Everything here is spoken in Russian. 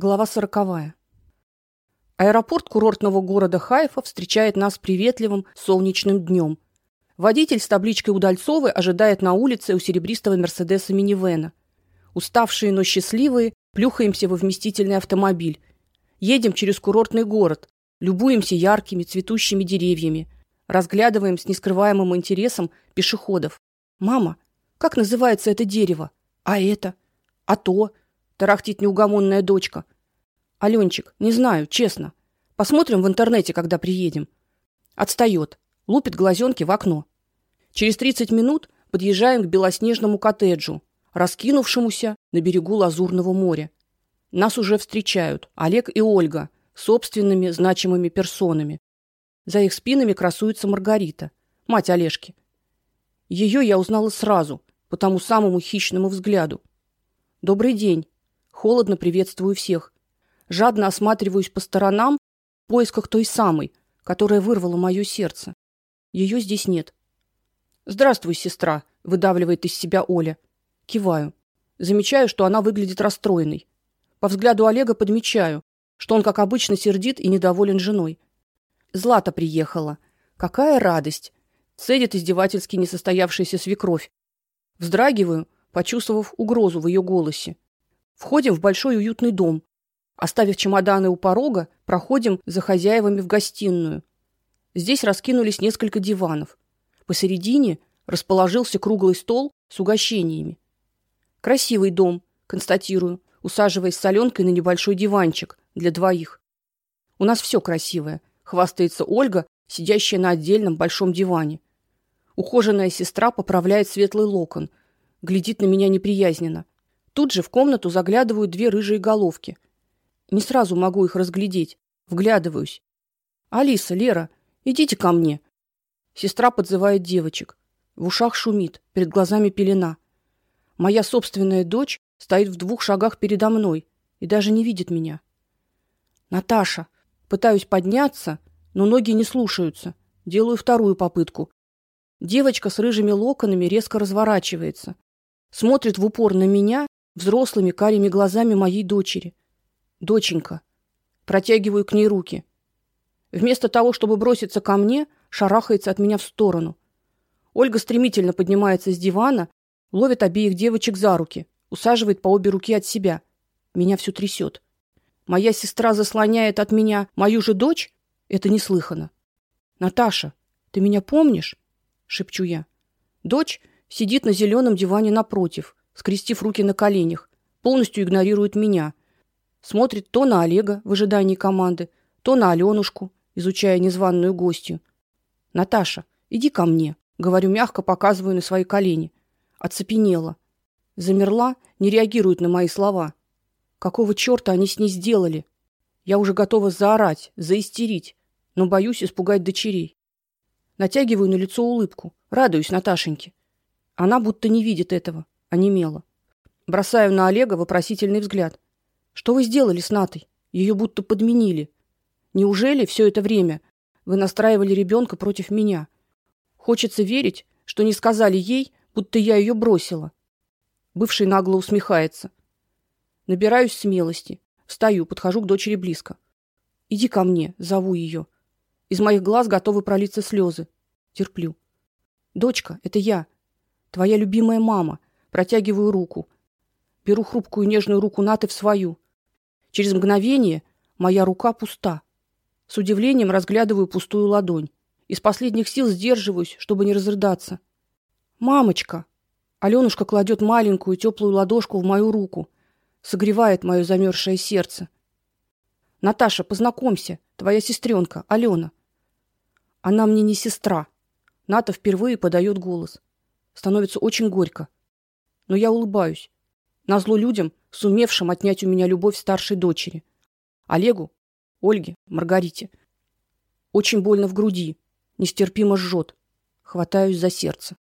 Глава сороковая. Аэропорт курортного города Хайфа встречает нас приветливым солнечным днем. Водитель с табличкой Удальцовой ожидает на улице у серебристого Мерседеса минивэна. Уставшие, но счастливые, плюхаемся во вместительный автомобиль. Едем через курортный город, любуемся яркими цветущими деревьями, разглядываем с нескрываемым интересом пешеходов. Мама, как называется это дерево? А это? А то? Тарахтит неугомонная дочка. Алёнчик, не знаю, честно. Посмотрим в интернете, когда приедем. Отстаёт, лупит глазенки в окно. Через 30 минут подъезжаем к белоснежному коттеджу, раскинувшемуся на берегу лазурного моря. Нас уже встречают Олег и Ольга, собственными значимыми персонами. За их спинами красуется Маргарита, мать Олежки. Ее я узнала сразу, по тому самому хищному взгляду. Добрый день, Холодно приветствую всех. Жадно осматриваюсь по сторонам в поисках той самой, которая вырвала мое сердце. Ее здесь нет. Здравствуй, сестра, выдавливает из себя Оля. Киваю. Замечаю, что она выглядит расстроенной. По взгляду Олега подмечаю, что он, как обычно, сердит и недоволен женой. Злата приехала. Какая радость, цедит издевательски несостоявшаяся свекровь. Вздрагиваю, почувствовав угрозу в ее голосе. Входим в большой уютный дом. Оставив чемоданы у порога, проходим за хозяевами в гостиную. Здесь раскинулись несколько диванов. Посередине расположился круглый стол с угощениями. Красивый дом, констатирую, усаживаясь с Аленкой на небольшой диванчик для двоих. У нас все красивое, хвастается Ольга, сидящая на отдельном большом диване. Ухоженная сестра поправляет светлый локон, глядит на меня неприязненно. Тут же в комнату заглядывают две рыжие головки. Не сразу могу их разглядеть, вглядываюсь. Алиса, Лера, идите ко мне. Сестра подзывает девочек. В ушах шумит, перед глазами пелена. Моя собственная дочь стоит в двух шагах передо мной и даже не видит меня. Наташа, пытаюсь подняться, но ноги не слушаются. Делаю вторую попытку. Девочка с рыжими локонами резко разворачивается, смотрит в упор на меня взрослыми карими глазами моей дочери. Доченька. Протягиваю к ней руки. Вместо того, чтобы броситься ко мне, шарахается от меня в сторону. Ольга стремительно поднимается с дивана, ловит обеих девочек за руки, усаживает по обе руки от себя. Меня всю трясет. Моя сестра заслоняет от меня мою же дочь? Это неслыханно. Наташа, ты меня помнишь? шепчу я. Дочь сидит на зеленом диване напротив, скрестив руки на коленях, полностью игнорирует меня. Смотрит то на Олега в ожидании команды, то на Алёнушку, изучая незваную гостью. Наташа, иди ко мне, говорю мягко, показываю на свои колени. Оцепенела. Замерла, не реагирует на мои слова. Какого чёрта они с ней сделали? Я уже готова заорать, заистерить, но боюсь испугать дочерей. Натягиваю на лицо улыбку, радуюсь Наташеньке. Она будто не видит этого, онемела. Бросаю на Олега вопросительный взгляд. Что вы сделали с Натой? Ее будто подменили. Неужели все это время вы настраивали ребенка против меня? Хочется верить, что не сказали ей, будто я ее бросила. Бывший нагло усмехается. Набираюсь смелости, встаю, подхожу к дочери близко. Иди ко мне, зову ее. Из моих глаз готовы пролиться слезы. Терплю. Дочка, это я, твоя любимая мама. Протягиваю руку. Беру хрупкую нежную руку Наты в свою. Через мгновение моя рука пуста. С удивлением разглядываю пустую ладонь. Из последних сил сдерживаюсь, чтобы не разрыдаться. Мамочка. Алёнушка кладет маленькую теплую ладошку в мою руку, согревает мое замерзшее сердце. Наташа, познакомься, твоя сестренка Алена. Она мне не сестра. Ната впервые подает голос. Становится очень горько но я улыбаюсь. Назло людям, сумевшим отнять у меня любовь старшей дочери. Олегу, Ольге, Маргарите. Очень больно в груди, нестерпимо жжет. Хватаюсь за сердце.